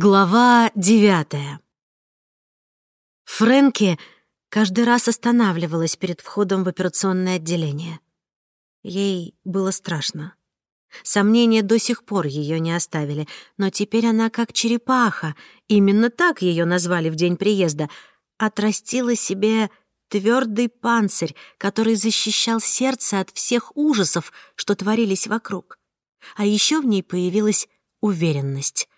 Глава девятая. Фрэнки каждый раз останавливалась перед входом в операционное отделение. Ей было страшно. Сомнения до сих пор ее не оставили, но теперь она как черепаха, именно так ее назвали в день приезда, отрастила себе твердый панцирь, который защищал сердце от всех ужасов, что творились вокруг. А еще в ней появилась уверенность.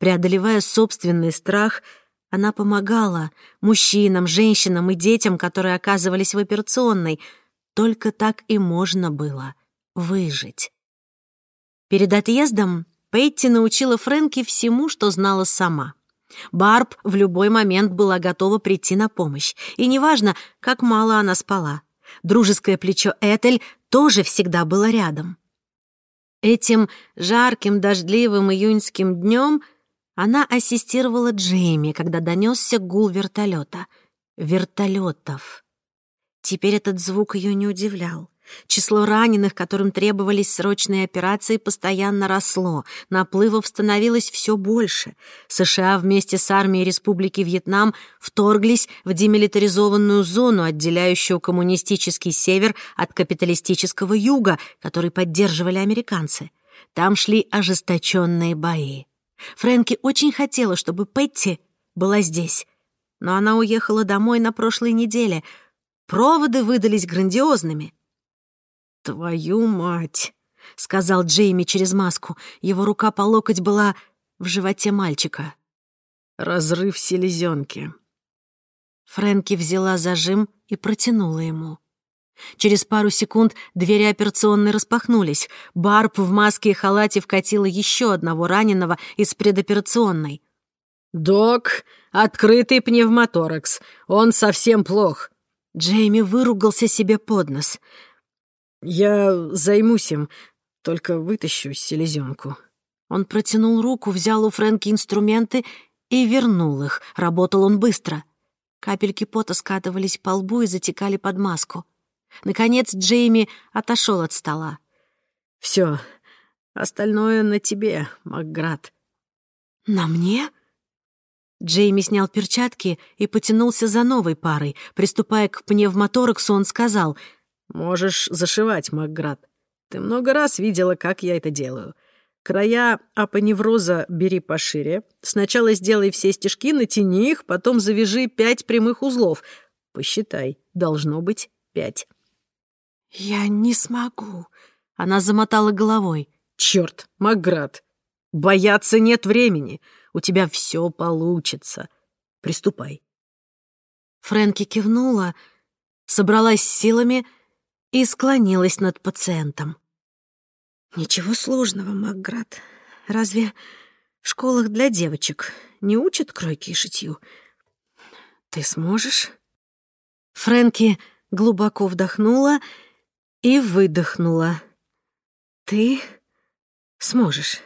Преодолевая собственный страх, она помогала мужчинам, женщинам и детям, которые оказывались в операционной. Только так и можно было выжить. Перед отъездом Петти научила Фрэнки всему, что знала сама. Барб в любой момент была готова прийти на помощь. И неважно, как мало она спала. Дружеское плечо Этель тоже всегда было рядом. Этим жарким дождливым июньским днем — она ассистировала Джейми, когда донесся гул вертолета. Вертолетов. Теперь этот звук ее не удивлял. Число раненых, которым требовались срочные операции, постоянно росло. Наплывов становилось все больше. США вместе с армией Республики Вьетнам вторглись в демилитаризованную зону, отделяющую коммунистический север от капиталистического юга, который поддерживали американцы. Там шли ожесточенные бои. Фрэнки очень хотела, чтобы Петти была здесь. Но она уехала домой на прошлой неделе. Проводы выдались грандиозными. «Твою мать!» — сказал Джейми через маску. Его рука по локоть была в животе мальчика. «Разрыв селезенки». Фрэнки взяла зажим и протянула ему. Через пару секунд двери операционной распахнулись. Барб в маске и халате вкатила еще одного раненого из предоперационной. «Док, открытый пневмоторакс. Он совсем плох». Джейми выругался себе под нос. «Я займусь им, только вытащу селезенку». Он протянул руку, взял у Фрэнки инструменты и вернул их. Работал он быстро. Капельки пота скатывались по лбу и затекали под маску. Наконец Джейми отошел от стола. Все, остальное на тебе, Макград. На мне? Джейми снял перчатки и потянулся за новой парой. Приступая к пневмотораксу, он сказал, «Можешь зашивать, Макград. Ты много раз видела, как я это делаю. Края апоневроза бери пошире. Сначала сделай все стежки, натяни их, потом завяжи пять прямых узлов. Посчитай, должно быть пять». «Я не смогу», — она замотала головой. «Чёрт, Макград, бояться нет времени. У тебя всё получится. Приступай». Фрэнки кивнула, собралась силами и склонилась над пациентом. «Ничего сложного, Макград. Разве в школах для девочек не учат кройке и шитью? Ты сможешь?» Фрэнки глубоко вдохнула и и выдохнула. «Ты сможешь».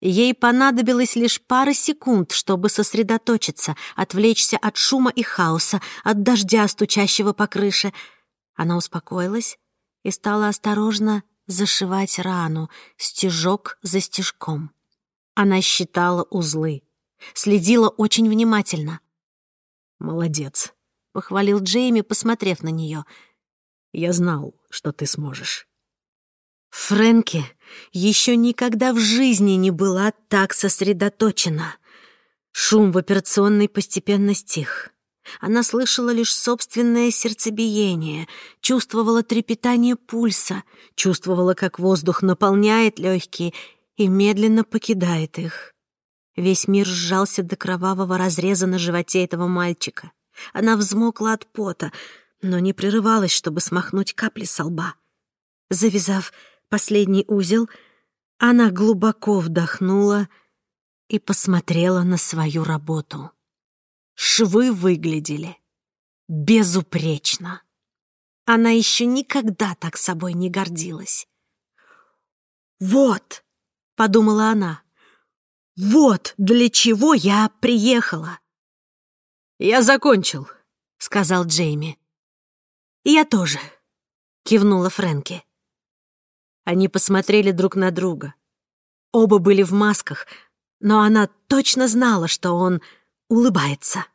Ей понадобилось лишь пара секунд, чтобы сосредоточиться, отвлечься от шума и хаоса, от дождя, стучащего по крыше. Она успокоилась и стала осторожно зашивать рану, стежок за стежком. Она считала узлы, следила очень внимательно. «Молодец», — похвалил Джейми, посмотрев на нее — я знал, что ты сможешь. Фрэнки еще никогда в жизни не была так сосредоточена. Шум в операционной постепенно стих. Она слышала лишь собственное сердцебиение, чувствовала трепетание пульса, чувствовала, как воздух наполняет легкие и медленно покидает их. Весь мир сжался до кровавого разреза на животе этого мальчика. Она взмокла от пота, но не прерывалась, чтобы смахнуть капли со лба. Завязав последний узел, она глубоко вдохнула и посмотрела на свою работу. Швы выглядели безупречно. Она еще никогда так собой не гордилась. «Вот», — подумала она, — «вот для чего я приехала». «Я закончил», — сказал Джейми. «Я тоже», — кивнула Фрэнки. Они посмотрели друг на друга. Оба были в масках, но она точно знала, что он улыбается.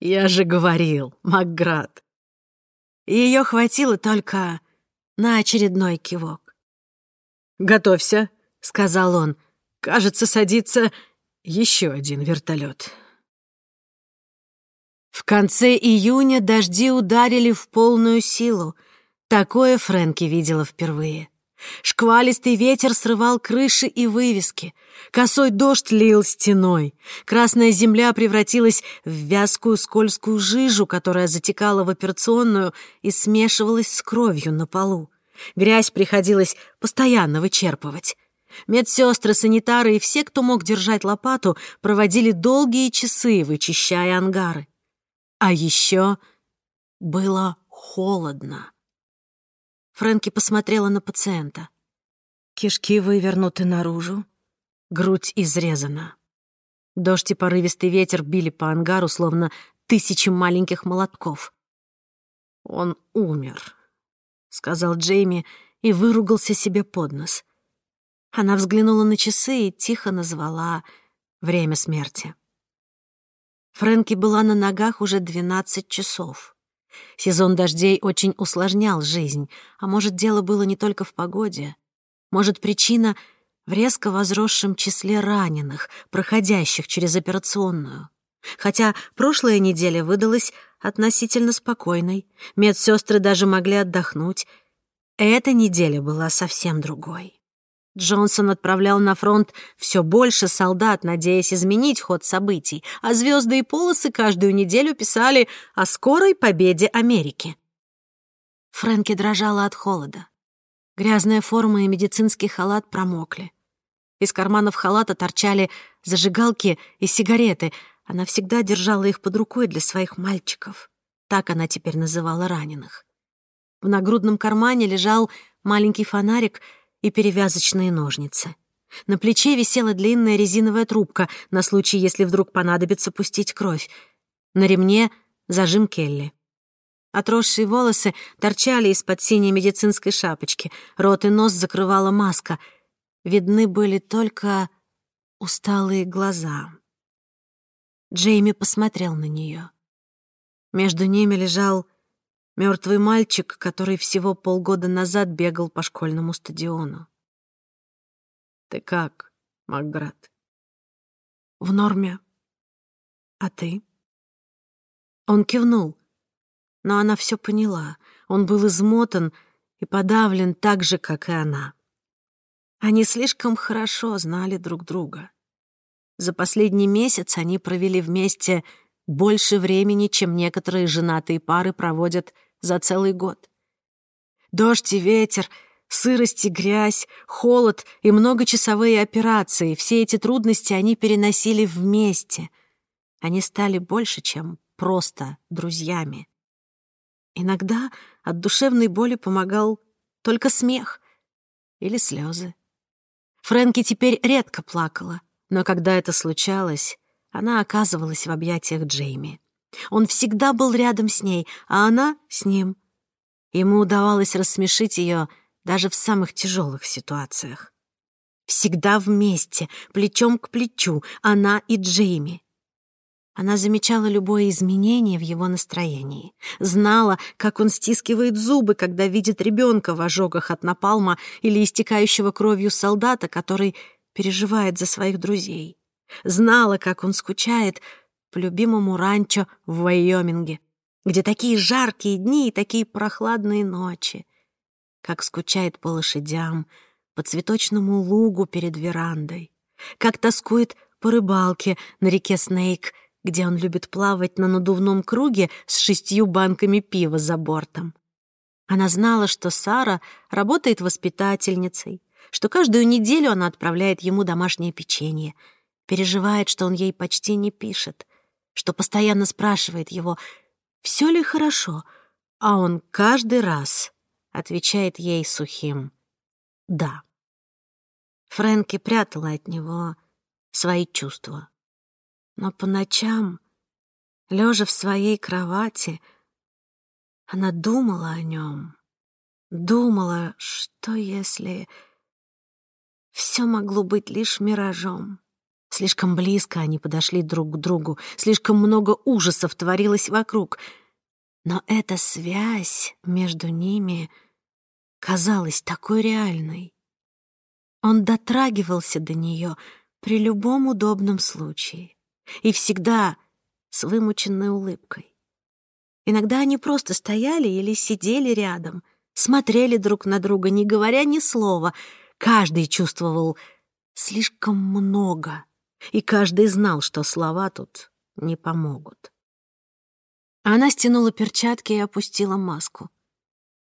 «Я же говорил, Макград». Ее хватило только на очередной кивок. «Готовься», — сказал он. «Кажется, садится еще один вертолет. В конце июня дожди ударили в полную силу. Такое Фрэнки видела впервые. Шквалистый ветер срывал крыши и вывески. Косой дождь лил стеной. Красная земля превратилась в вязкую скользкую жижу, которая затекала в операционную и смешивалась с кровью на полу. Грязь приходилось постоянно вычерпывать. Медсестры, санитары и все, кто мог держать лопату, проводили долгие часы, вычищая ангары. А еще было холодно. Фрэнки посмотрела на пациента. Кишки вывернуты наружу, грудь изрезана. Дождь и порывистый ветер били по ангару, словно тысячи маленьких молотков. «Он умер», — сказал Джейми и выругался себе под нос. Она взглянула на часы и тихо назвала время смерти. Фрэнки была на ногах уже двенадцать часов. Сезон дождей очень усложнял жизнь, а может, дело было не только в погоде. Может, причина в резко возросшем числе раненых, проходящих через операционную. Хотя прошлая неделя выдалась относительно спокойной, медсестры даже могли отдохнуть. Эта неделя была совсем другой. Джонсон отправлял на фронт все больше солдат, надеясь изменить ход событий, а звезды и полосы каждую неделю писали о скорой победе Америки. Фрэнки дрожала от холода. Грязная форма и медицинский халат промокли. Из карманов халата торчали зажигалки и сигареты. Она всегда держала их под рукой для своих мальчиков. Так она теперь называла раненых. В нагрудном кармане лежал маленький фонарик — и перевязочные ножницы. На плече висела длинная резиновая трубка на случай, если вдруг понадобится пустить кровь. На ремне зажим Келли. Отросшие волосы торчали из-под синей медицинской шапочки, рот и нос закрывала маска. Видны были только усталые глаза. Джейми посмотрел на нее. Между ними лежал Мертвый мальчик, который всего полгода назад бегал по школьному стадиону. «Ты как, Макград?» «В норме. А ты?» Он кивнул, но она все поняла. Он был измотан и подавлен так же, как и она. Они слишком хорошо знали друг друга. За последний месяц они провели вместе больше времени, чем некоторые женатые пары проводят за целый год. Дождь и ветер, сырость и грязь, холод и многочасовые операции — все эти трудности они переносили вместе. Они стали больше, чем просто друзьями. Иногда от душевной боли помогал только смех или слезы. Фрэнки теперь редко плакала, но когда это случалось, она оказывалась в объятиях Джейми. Он всегда был рядом с ней, а она — с ним. Ему удавалось рассмешить ее даже в самых тяжелых ситуациях. Всегда вместе, плечом к плечу, она и Джейми. Она замечала любое изменение в его настроении, знала, как он стискивает зубы, когда видит ребенка в ожогах от напалма или истекающего кровью солдата, который переживает за своих друзей знала, как он скучает по любимому ранчо в Вайоминге, где такие жаркие дни и такие прохладные ночи, как скучает по лошадям, по цветочному лугу перед верандой, как тоскует по рыбалке на реке Снейк, где он любит плавать на надувном круге с шестью банками пива за бортом. Она знала, что Сара работает воспитательницей, что каждую неделю она отправляет ему домашнее печенье — переживает, что он ей почти не пишет, что постоянно спрашивает его, все ли хорошо, а он каждый раз отвечает ей сухим «да». Фрэнки прятала от него свои чувства. Но по ночам, лежа в своей кровати, она думала о нем, думала, что если все могло быть лишь миражом, Слишком близко они подошли друг к другу, слишком много ужасов творилось вокруг. Но эта связь между ними казалась такой реальной. Он дотрагивался до нее при любом удобном случае и всегда с вымученной улыбкой. Иногда они просто стояли или сидели рядом, смотрели друг на друга, не говоря ни слова. Каждый чувствовал слишком много, и каждый знал, что слова тут не помогут. Она стянула перчатки и опустила маску.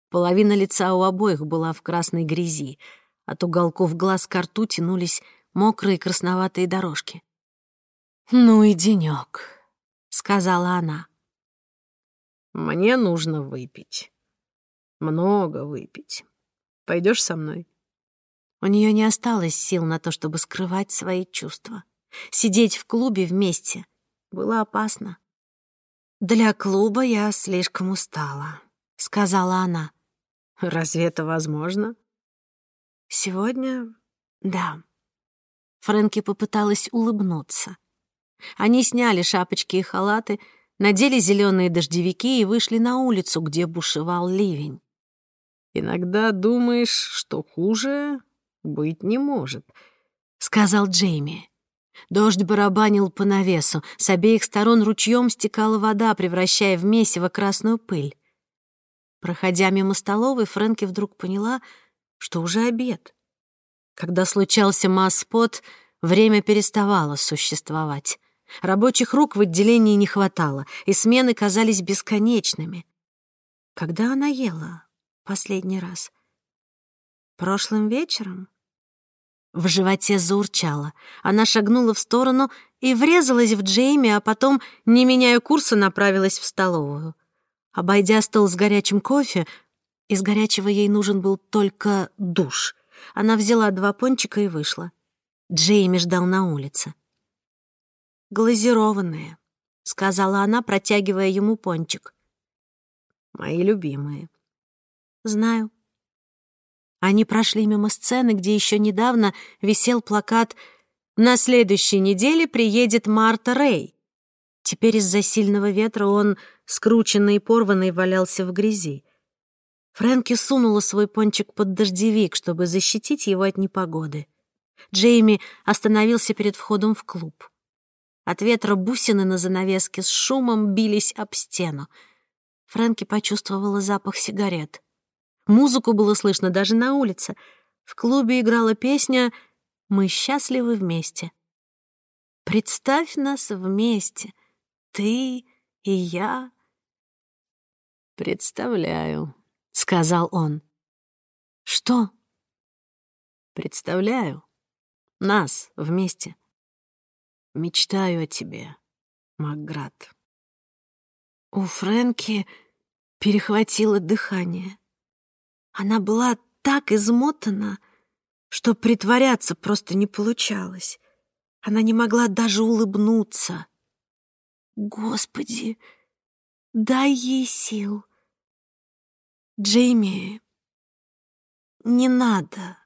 Половина лица у обоих была в красной грязи. От уголков глаз к рту тянулись мокрые красноватые дорожки. «Ну и денёк», — сказала она. «Мне нужно выпить. Много выпить. Пойдешь со мной?» У нее не осталось сил на то, чтобы скрывать свои чувства. Сидеть в клубе вместе было опасно. «Для клуба я слишком устала», — сказала она. «Разве это возможно?» «Сегодня — да». Фрэнки попыталась улыбнуться. Они сняли шапочки и халаты, надели зеленые дождевики и вышли на улицу, где бушевал ливень. «Иногда думаешь, что хуже быть не может», — сказал Джейми. Дождь барабанил по навесу, с обеих сторон ручьем стекала вода, превращая в месиво красную пыль. Проходя мимо столовой, Фрэнки вдруг поняла, что уже обед. Когда случался масс-спот, время переставало существовать. Рабочих рук в отделении не хватало, и смены казались бесконечными. Когда она ела последний раз? Прошлым вечером? В животе заурчало. Она шагнула в сторону и врезалась в Джейми, а потом, не меняя курса, направилась в столовую. Обойдя стол с горячим кофе, из горячего ей нужен был только душ. Она взяла два пончика и вышла. Джейми ждал на улице. «Глазированные», — сказала она, протягивая ему пончик. «Мои любимые». «Знаю», они прошли мимо сцены, где еще недавно висел плакат «На следующей неделе приедет Марта Рэй». Теперь из-за сильного ветра он, скрученный и порванный, валялся в грязи. Фрэнки сунула свой пончик под дождевик, чтобы защитить его от непогоды. Джейми остановился перед входом в клуб. От ветра бусины на занавеске с шумом бились об стену. Фрэнки почувствовала запах сигарет. Музыку было слышно даже на улице. В клубе играла песня «Мы счастливы вместе». Представь нас вместе, ты и я. Представляю, сказал он. Что? Представляю. Нас вместе. Мечтаю о тебе, Макград. У Фрэнки перехватило дыхание. Она была так измотана, что притворяться просто не получалось. Она не могла даже улыбнуться. Господи, дай ей сил. Джейми, не надо.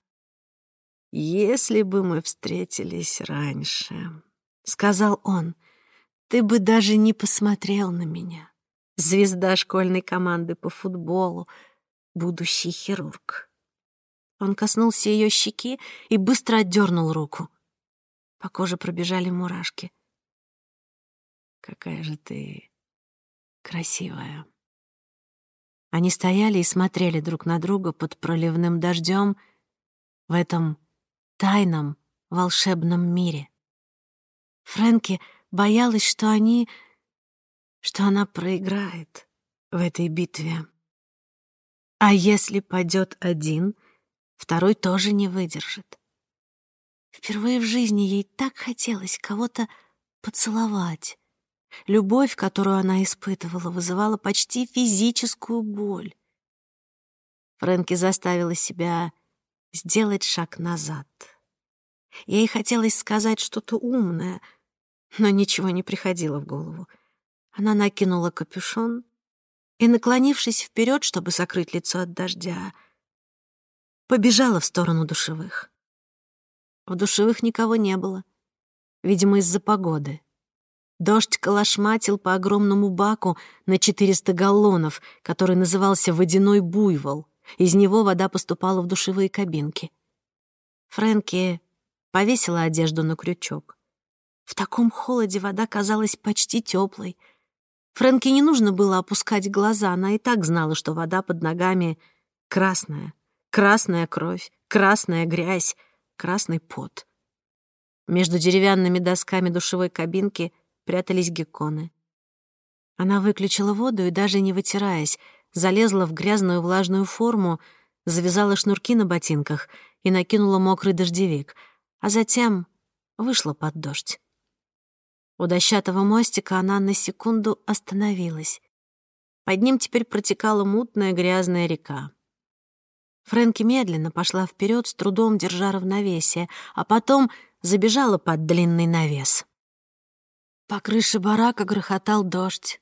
Если бы мы встретились раньше, сказал он, ты бы даже не посмотрел на меня. Звезда школьной команды по футболу, будущий хирург. Он коснулся ее щеки и быстро отдернул руку. По коже пробежали мурашки. «Какая же ты красивая!» Они стояли и смотрели друг на друга под проливным дождем в этом тайном волшебном мире. Фрэнки боялась, что они... что она проиграет в этой битве. А если падет один, второй тоже не выдержит. Впервые в жизни ей так хотелось кого-то поцеловать. Любовь, которую она испытывала, вызывала почти физическую боль. Фрэнки заставила себя сделать шаг назад. Ей хотелось сказать что-то умное, но ничего не приходило в голову. Она накинула капюшон и, наклонившись вперед, чтобы закрыть лицо от дождя, побежала в сторону душевых. В душевых никого не было. видимо, из-за погоды. Дождь колошматил по огромному баку на 400 галлонов, который назывался «водяной буйвол». Из него вода поступала в душевые кабинки. Фрэнки повесила одежду на крючок. В таком холоде вода казалась почти теплой. Фрэнки не нужно было опускать глаза, она и так знала, что вода под ногами красная. Красная кровь, красная грязь, красный пот. Между деревянными досками душевой кабинки прятались гекконы. Она выключила воду и, даже не вытираясь, залезла в грязную влажную форму, завязала шнурки на ботинках и накинула мокрый дождевик, а затем вышла под дождь. У дощатого мостика она на секунду остановилась. Под ним теперь протекала мутная грязная река. Фрэнки медленно пошла вперед, с трудом держа равновесие, а потом забежала под длинный навес. По крыше барака грохотал дождь.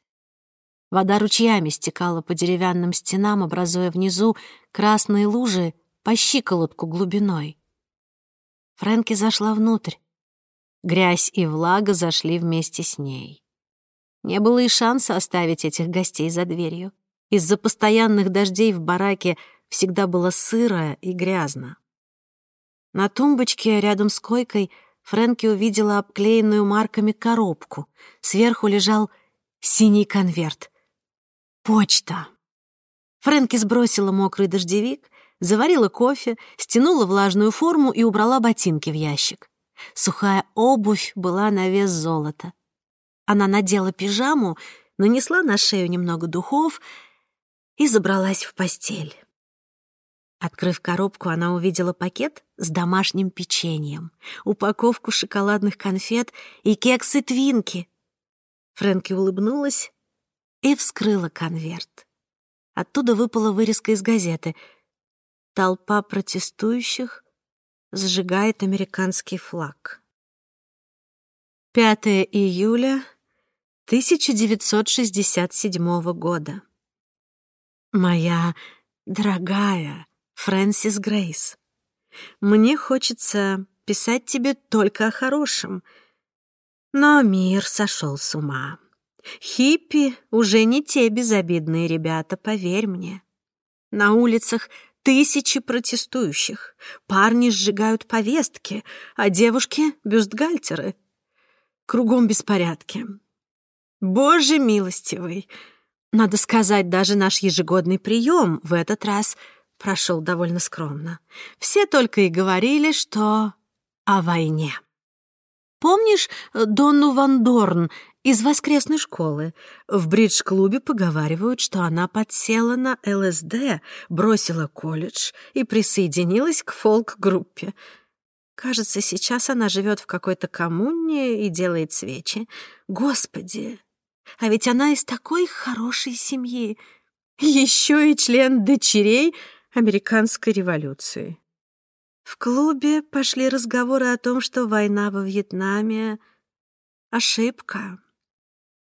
Вода ручьями стекала по деревянным стенам, образуя внизу красные лужи по щиколотку глубиной. Фрэнки зашла внутрь. Грязь и влага зашли вместе с ней. Не было и шанса оставить этих гостей за дверью. Из-за постоянных дождей в бараке всегда было сыро и грязно. На тумбочке рядом с койкой Фрэнки увидела обклеенную марками коробку. Сверху лежал синий конверт. Почта. Фрэнки сбросила мокрый дождевик, заварила кофе, стянула влажную форму и убрала ботинки в ящик. Сухая обувь была на вес золота. Она надела пижаму, нанесла на шею немного духов и забралась в постель. Открыв коробку, она увидела пакет с домашним печеньем, упаковку шоколадных конфет и кексы Твинки. Фрэнки улыбнулась и вскрыла конверт. Оттуда выпала вырезка из газеты. Толпа протестующих сжигает американский флаг. 5 июля 1967 года. Моя дорогая Фрэнсис Грейс. Мне хочется писать тебе только о хорошем, но мир сошел с ума. Хиппи уже не те безобидные ребята, поверь мне. На улицах тысячи протестующих. Парни сжигают повестки, а девушки — бюстгальтеры. Кругом беспорядки. Боже милостивый! Надо сказать, даже наш ежегодный прием в этот раз — прошел довольно скромно. Все только и говорили, что о войне. Помнишь э, Донну Ван Дорн из воскресной школы? В бридж-клубе поговаривают, что она подсела на ЛСД, бросила колледж и присоединилась к фолк-группе. Кажется, сейчас она живет в какой-то коммуне и делает свечи. Господи, а ведь она из такой хорошей семьи. Еще и член дочерей американской революции. В клубе пошли разговоры о том, что война во Вьетнаме — ошибка.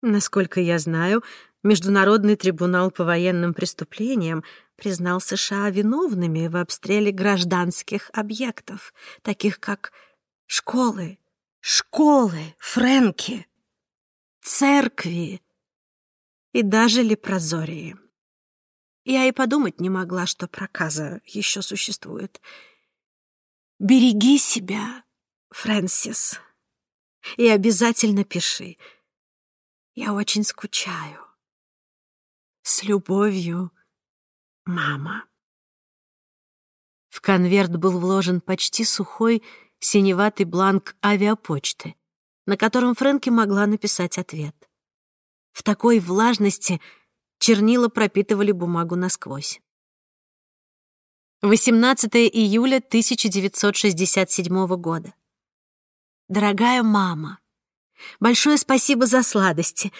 Насколько я знаю, Международный трибунал по военным преступлениям признал США виновными в обстреле гражданских объектов, таких как школы, школы, френки, церкви и даже лепрозории. Я и подумать не могла, что проказа еще существует. Береги себя, Фрэнсис, и обязательно пиши. Я очень скучаю. С любовью, мама. В конверт был вложен почти сухой синеватый бланк авиапочты, на котором Фрэнки могла написать ответ. В такой влажности — Чернила пропитывали бумагу насквозь. 18 июля 1967 года. Дорогая мама, большое спасибо за сладости.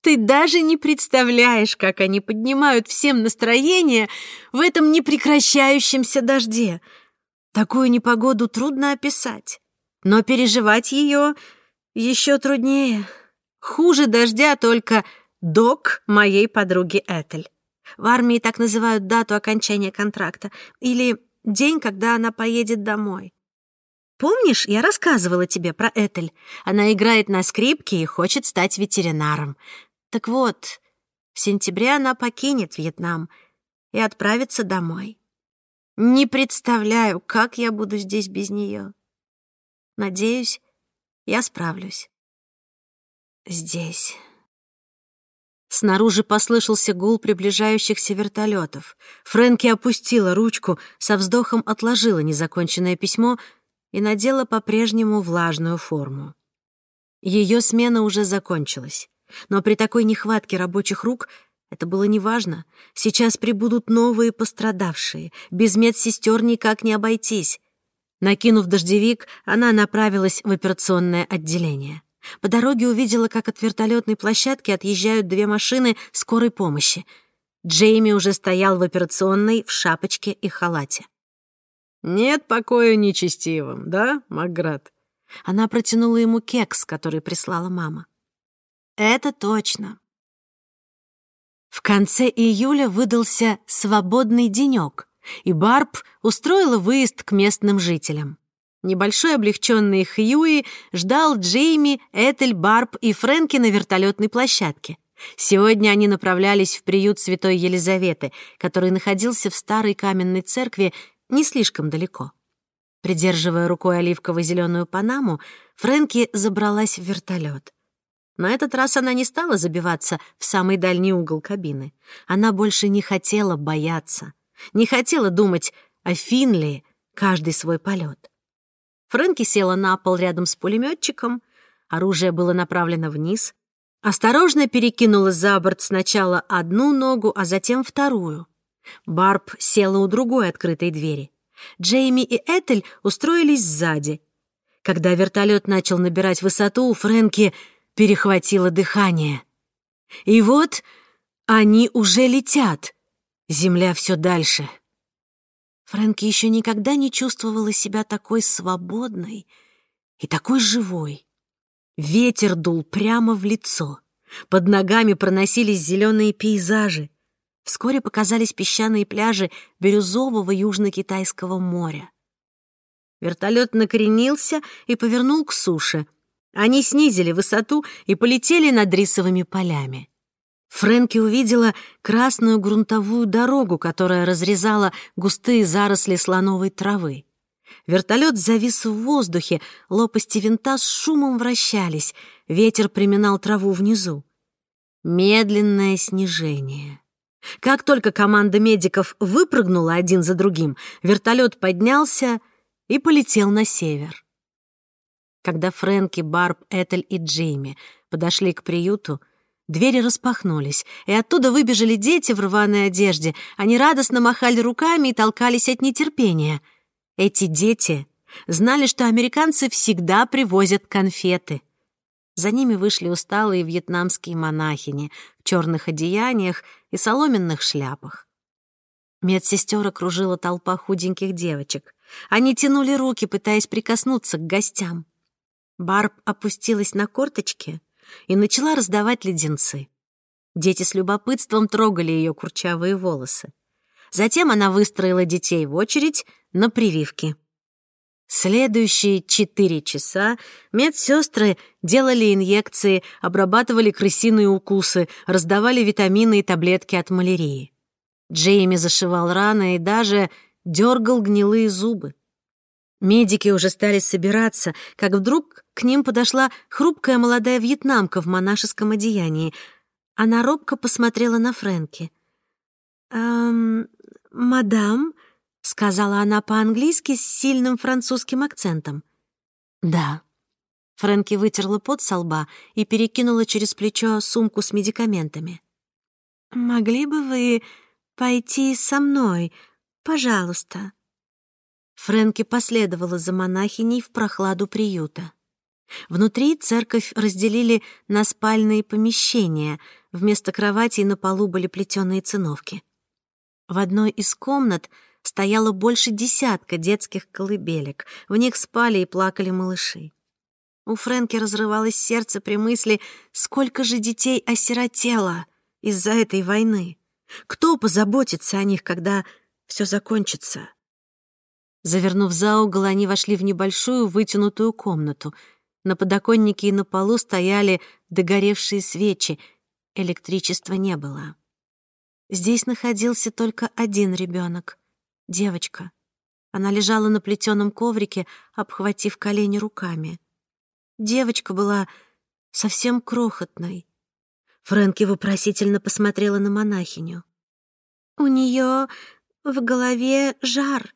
Ты даже не представляешь, как они поднимают всем настроение в этом непрекращающемся дожде. Такую непогоду трудно описать, но переживать ее еще труднее. Хуже дождя только Док моей подруги Этель. В армии так называют дату окончания контракта или день, когда она поедет домой. Помнишь, я рассказывала тебе про Этель? Она играет на скрипке и хочет стать ветеринаром. Так вот, в сентябре она покинет Вьетнам и отправится домой. Не представляю, как я буду здесь без нее. Надеюсь, я справлюсь. Здесь. Снаружи послышался гул приближающихся вертолетов. Фрэнки опустила ручку, со вздохом отложила незаконченное письмо и надела по-прежнему влажную форму. Ее смена уже закончилась, но при такой нехватке рабочих рук это было неважно. Сейчас прибудут новые пострадавшие. Без медсестер никак не обойтись. Накинув дождевик, она направилась в операционное отделение. По дороге увидела, как от вертолетной площадки отъезжают две машины скорой помощи. Джейми уже стоял в операционной в шапочке и халате. «Нет покоя нечестивым, да, Макград?» Она протянула ему кекс, который прислала мама. «Это точно». В конце июля выдался свободный денек, и Барб устроила выезд к местным жителям. Небольшой облегченный Хьюи ждал Джейми, Этель, Барб и Фрэнки на вертолетной площадке. Сегодня они направлялись в приют Святой Елизаветы, который находился в старой каменной церкви не слишком далеко. Придерживая рукой оливково-зеленую панаму, Фрэнки забралась в вертолет. На этот раз она не стала забиваться в самый дальний угол кабины. Она больше не хотела бояться, не хотела думать о Финли каждый свой полет. Фрэнки села на пол рядом с пулеметчиком, оружие было направлено вниз, осторожно перекинула за борт сначала одну ногу, а затем вторую. Барб села у другой открытой двери. Джейми и Этель устроились сзади. Когда вертолет начал набирать высоту, у Фрэнки перехватило дыхание. И вот они уже летят. Земля все дальше. Фрэнки еще никогда не чувствовала себя такой свободной и такой живой. Ветер дул прямо в лицо. Под ногами проносились зеленые пейзажи. Вскоре показались песчаные пляжи бирюзового южно-китайского моря. Вертолет накренился и повернул к суше. Они снизили высоту и полетели над рисовыми полями. Фрэнки увидела красную грунтовую дорогу, которая разрезала густые заросли слоновой травы. Вертолет завис в воздухе, лопасти винта с шумом вращались, ветер приминал траву внизу. Медленное снижение. Как только команда медиков выпрыгнула один за другим, вертолет поднялся и полетел на север. Когда Фрэнки, Барб, Этель и Джейми подошли к приюту, Двери распахнулись, и оттуда выбежали дети в рваной одежде. Они радостно махали руками и толкались от нетерпения. Эти дети знали, что американцы всегда привозят конфеты. За ними вышли усталые вьетнамские монахини в черных одеяниях и соломенных шляпах. Медсестер окружила толпа худеньких девочек. Они тянули руки, пытаясь прикоснуться к гостям. Барб опустилась на корточки и начала раздавать леденцы. Дети с любопытством трогали ее курчавые волосы. Затем она выстроила детей в очередь на прививки. Следующие четыре часа медсестры делали инъекции, обрабатывали крысиные укусы, раздавали витамины и таблетки от малярии. Джейми зашивал раны и даже дергал гнилые зубы. Медики уже стали собираться, как вдруг к ним подошла хрупкая молодая вьетнамка в монашеском одеянии. Она робко посмотрела на Фрэнки. «Эм, мадам», — сказала она по-английски с сильным французским акцентом. «Да». Фрэнки вытерла пот со лба и перекинула через плечо сумку с медикаментами. «Могли бы вы пойти со мной, пожалуйста?» Фрэнки последовала за монахиней в прохладу приюта. Внутри церковь разделили на спальные помещения. Вместо кроватей на полу были плетеные циновки. В одной из комнат стояло больше десятка детских колыбелек. В них спали и плакали малыши. У Фрэнки разрывалось сердце при мысли, сколько же детей осиротело из-за этой войны. Кто позаботится о них, когда все закончится? Завернув за угол, они вошли в небольшую вытянутую комнату. На подоконнике и на полу стояли догоревшие свечи. Электричества не было. Здесь находился только один ребенок — девочка. Она лежала на плетеном коврике, обхватив колени руками. Девочка была совсем крохотной. Фрэнки вопросительно посмотрела на монахиню. «У нее в голове жар», —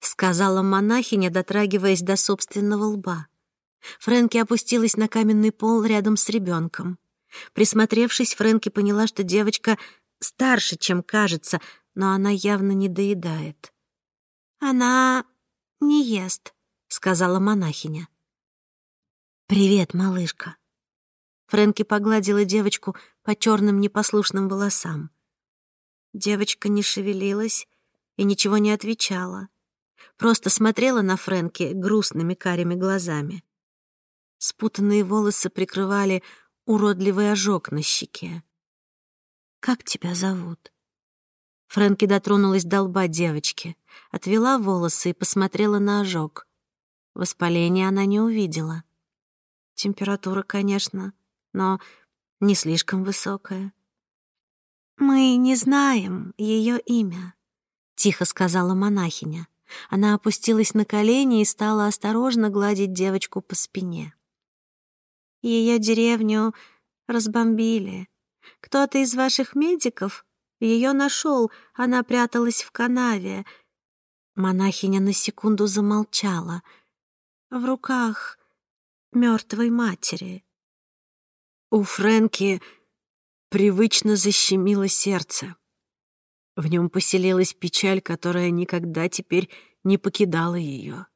сказала монахиня, дотрагиваясь до собственного лба. Фрэнки опустилась на каменный пол рядом с ребенком. Присмотревшись, Фрэнки поняла, что девочка старше, чем кажется, но она явно не доедает. «Она не ест», — сказала монахиня. «Привет, малышка». Фрэнки погладила девочку по черным непослушным волосам. Девочка не шевелилась и ничего не отвечала. Просто смотрела на Фрэнки грустными карими глазами. Спутанные волосы прикрывали уродливый ожог на щеке. «Как тебя зовут?» Фрэнки дотронулась до лба девочки, отвела волосы и посмотрела на ожог. Воспаления она не увидела. Температура, конечно, но не слишком высокая. «Мы не знаем ее имя», — тихо сказала монахиня. Она опустилась на колени и стала осторожно гладить девочку по спине. Ее деревню разбомбили. Кто-то из ваших медиков ее нашел, она пряталась в канаве. Монахиня на секунду замолчала. В руках мертвой матери. У Фрэнки привычно защемило сердце. В нем поселилась печаль, которая никогда теперь не покидала ее.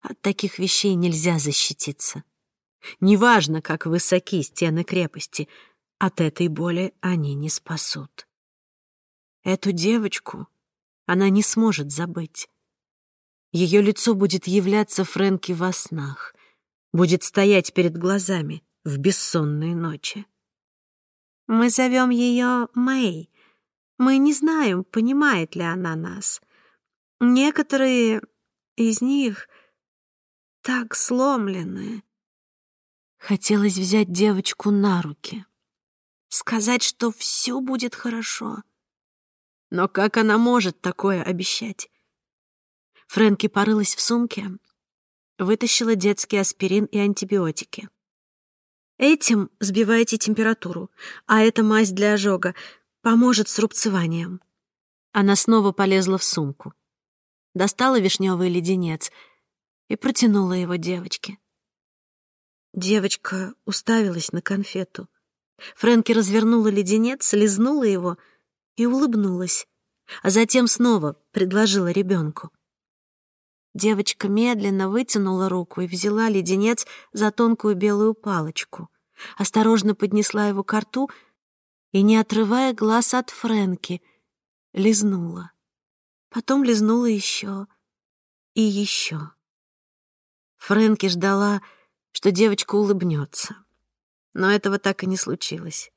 От таких вещей нельзя защититься. Неважно, как высоки стены крепости, от этой боли они не спасут. Эту девочку она не сможет забыть. Ее лицо будет являться Фрэнки во снах, будет стоять перед глазами в бессонные ночи. Мы зовем ее Мэй. Мы не знаем, понимает ли она нас. Некоторые из них так сломлены. Хотелось взять девочку на руки, сказать, что все будет хорошо — но как она может такое обещать? Фрэнки порылась в сумке, вытащила детский аспирин и антибиотики. Этим сбивайте температуру, а эта мазь для ожога поможет с рубцеванием. Она снова полезла в сумку, достала вишневый леденец и протянула его девочке. Девочка уставилась на конфету. Фрэнки развернула леденец, слезнула его — и улыбнулась, а затем снова предложила ребенку. Девочка медленно вытянула руку и взяла леденец за тонкую белую палочку, осторожно поднесла его к рту и, не отрывая глаз от Фрэнки, лизнула. Потом лизнула еще и еще. Фрэнки ждала, что девочка улыбнется, но этого так и не случилось.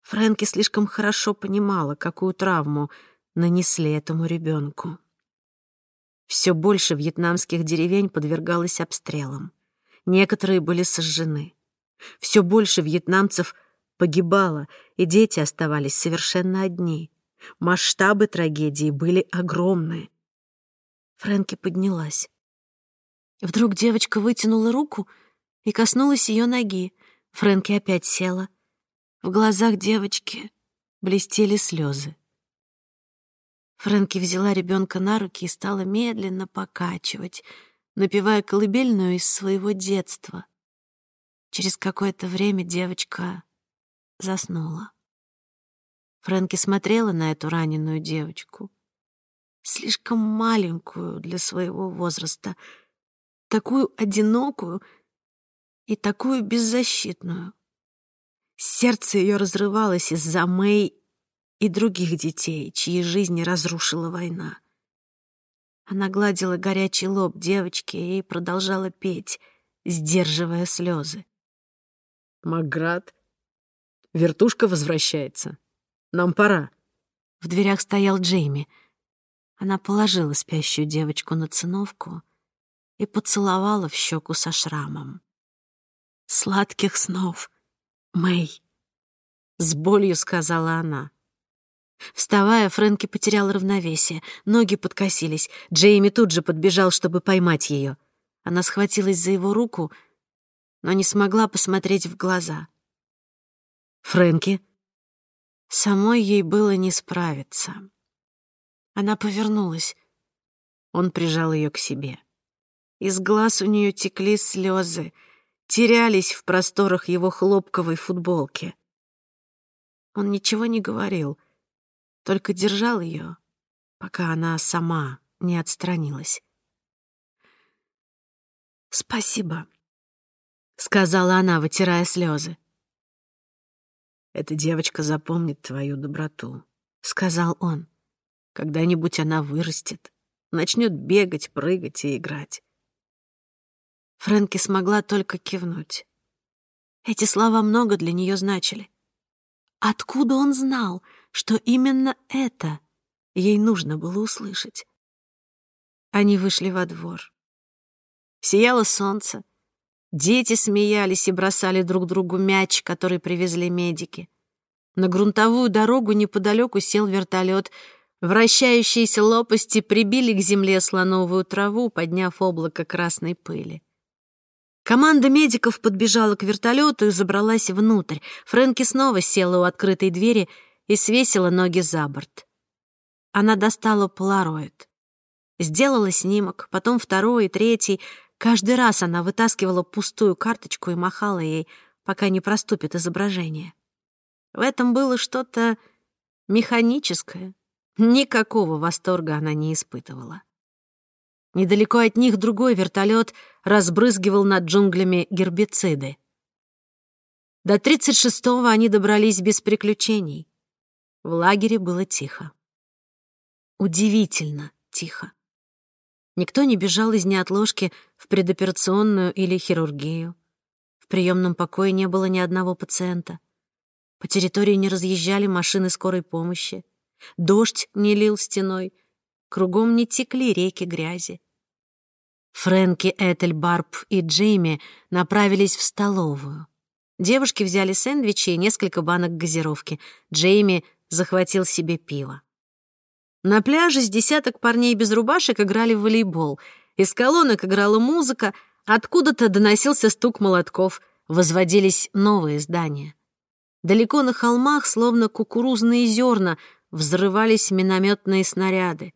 Фрэнки слишком хорошо понимала, какую травму нанесли этому ребенку. Все больше вьетнамских деревень подвергалось обстрелам. Некоторые были сожжены. Все больше вьетнамцев погибало, и дети оставались совершенно одни. Масштабы трагедии были огромные. Фрэнки поднялась. Вдруг девочка вытянула руку и коснулась ее ноги. Фрэнки опять села — в глазах девочки блестели слезы. Фрэнки взяла ребенка на руки и стала медленно покачивать, напевая колыбельную из своего детства. Через какое-то время девочка заснула. Фрэнки смотрела на эту раненую девочку, слишком маленькую для своего возраста, такую одинокую и такую беззащитную. Сердце ее разрывалось из-за Мэй и других детей, чьи жизни разрушила война. Она гладила горячий лоб девочки и продолжала петь, сдерживая слезы. «Макград, вертушка возвращается. Нам пора». В дверях стоял Джейми. Она положила спящую девочку на циновку и поцеловала в щеку со шрамом. «Сладких снов, Мэй!» — с болью сказала она. Вставая, Фрэнки потерял равновесие. Ноги подкосились. Джейми тут же подбежал, чтобы поймать ее. Она схватилась за его руку, но не смогла посмотреть в глаза. «Фрэнки?» Самой ей было не справиться. Она повернулась. Он прижал ее к себе. Из глаз у нее текли слезы, терялись в просторах его хлопковой футболки. Он ничего не говорил, только держал ее, пока она сама не отстранилась. «Спасибо», — сказала она, вытирая слезы. «Эта девочка запомнит твою доброту», — сказал он. «Когда-нибудь она вырастет, начнет бегать, прыгать и играть». Фрэнки смогла только кивнуть. Эти слова много для нее значили. Откуда он знал, что именно это ей нужно было услышать? Они вышли во двор. Сияло солнце. Дети смеялись и бросали друг другу мяч, который привезли медики. На грунтовую дорогу неподалеку сел вертолет. Вращающиеся лопасти прибили к земле слоновую траву, подняв облако красной пыли. Команда медиков подбежала к вертолету и забралась внутрь. Фрэнки снова села у открытой двери и свесила ноги за борт. Она достала полароид. Сделала снимок, потом второй и третий. Каждый раз она вытаскивала пустую карточку и махала ей, пока не проступит изображение. В этом было что-то механическое. Никакого восторга она не испытывала. Недалеко от них другой вертолет разбрызгивал над джунглями гербициды. До 36-го они добрались без приключений. В лагере было тихо. Удивительно тихо. Никто не бежал из неотложки в предоперационную или хирургию. В приемном покое не было ни одного пациента. По территории не разъезжали машины скорой помощи. Дождь не лил стеной. Кругом не текли реки грязи. Фрэнки, Этель, Барб и Джейми направились в столовую. Девушки взяли сэндвичи и несколько банок газировки. Джейми захватил себе пиво. На пляже с десяток парней без рубашек играли в волейбол. Из колонок играла музыка, откуда-то доносился стук молотков, возводились новые здания. Далеко на холмах, словно кукурузные зерна, взрывались минометные снаряды.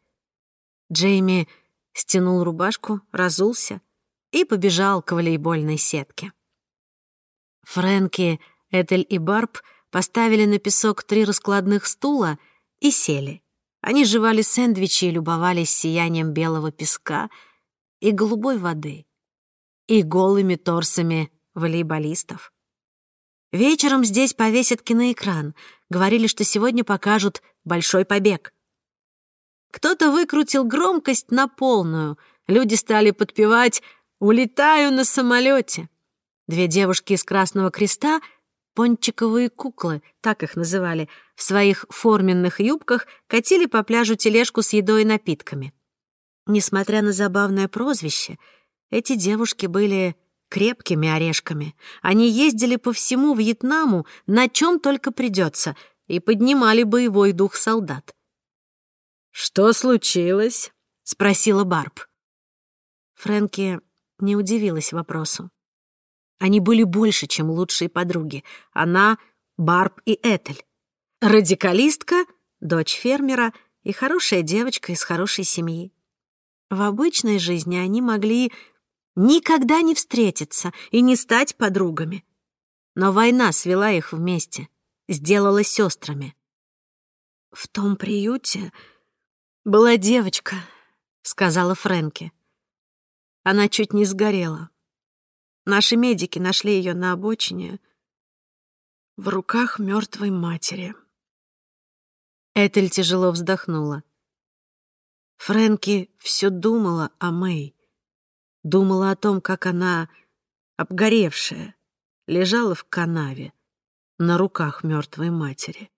Джейми стянул рубашку, разулся и побежал к волейбольной сетке. Фрэнки, Этель и Барб поставили на песок три раскладных стула и сели. Они жевали сэндвичи и любовались сиянием белого песка и голубой воды, и голыми торсами волейболистов. Вечером здесь повесят киноэкран. Говорили, что сегодня покажут «Большой побег». Кто-то выкрутил громкость на полную. Люди стали подпевать «Улетаю на самолете». Две девушки из Красного Креста — пончиковые куклы, так их называли, в своих форменных юбках катили по пляжу тележку с едой и напитками. Несмотря на забавное прозвище, эти девушки были крепкими орешками. Они ездили по всему Вьетнаму, на чем только придется, и поднимали боевой дух солдат. «Что случилось?» — спросила Барб. Фрэнки не удивилась вопросу. Они были больше, чем лучшие подруги. Она, Барб и Этель. Радикалистка, дочь фермера и хорошая девочка из хорошей семьи. В обычной жизни они могли никогда не встретиться и не стать подругами. Но война свела их вместе, сделала сестрами. «В том приюте была девочка», — сказала Фрэнки. Она чуть не сгорела. Наши медики нашли ее на обочине в руках мертвой матери. Этель тяжело вздохнула. Фрэнки все думала о Мэй. Думала о том, как она, обгоревшая, лежала в канаве на руках мертвой матери.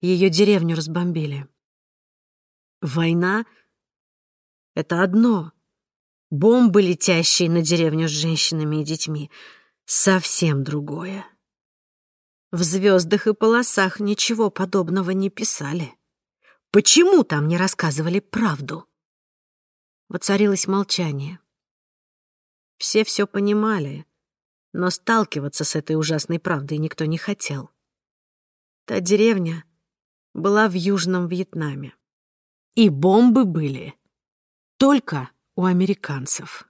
Ее деревню разбомбили. Война — это одно. Бомбы, летящие на деревню с женщинами и детьми — совсем другое. В звездах и полосах ничего подобного не писали. Почему там не рассказывали правду? Воцарилось молчание. Все все понимали, но сталкиваться с этой ужасной правдой никто не хотел. Та деревня была в Южном Вьетнаме. И бомбы были только у американцев.